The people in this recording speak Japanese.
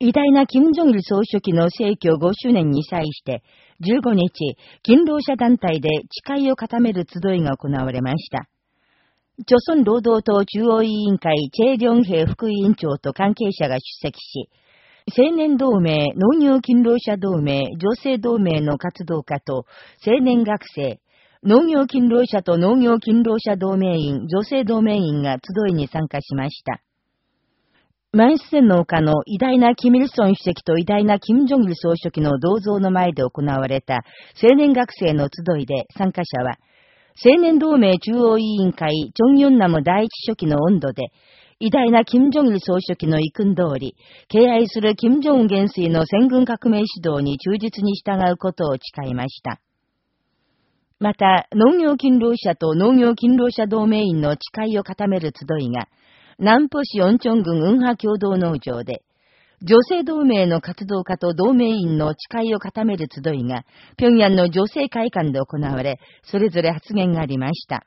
偉大な金正日総書記の逝去5周年に際して、15日、勤労者団体で誓いを固める集いが行われました。朝鮮労働党中央委員会チェ・リョンヘ副委員長と関係者が出席し、青年同盟、農業勤労者同盟、女性同盟の活動家と青年学生、農業勤労者と農業勤労者同盟員、女性同盟員が集いに参加しました。満室農家の偉大なキミルソン主席と偉大なキム・ジョギル総書記の銅像の前で行われた青年学生の集いで参加者は、青年同盟中央委員会チョン・ヨンナム第一書記の温度で、偉大なキム・ジョギル総書記の意訓通り、敬愛するキム・ジョン元帥の戦軍革命指導に忠実に従うことを誓いました。また、農業勤労者と農業勤労者同盟員の誓いを固める集いが、南浦市四丁郡運派共同農場で、女性同盟の活動家と同盟員の誓いを固める集いが、平壌の女性会館で行われ、それぞれ発言がありました。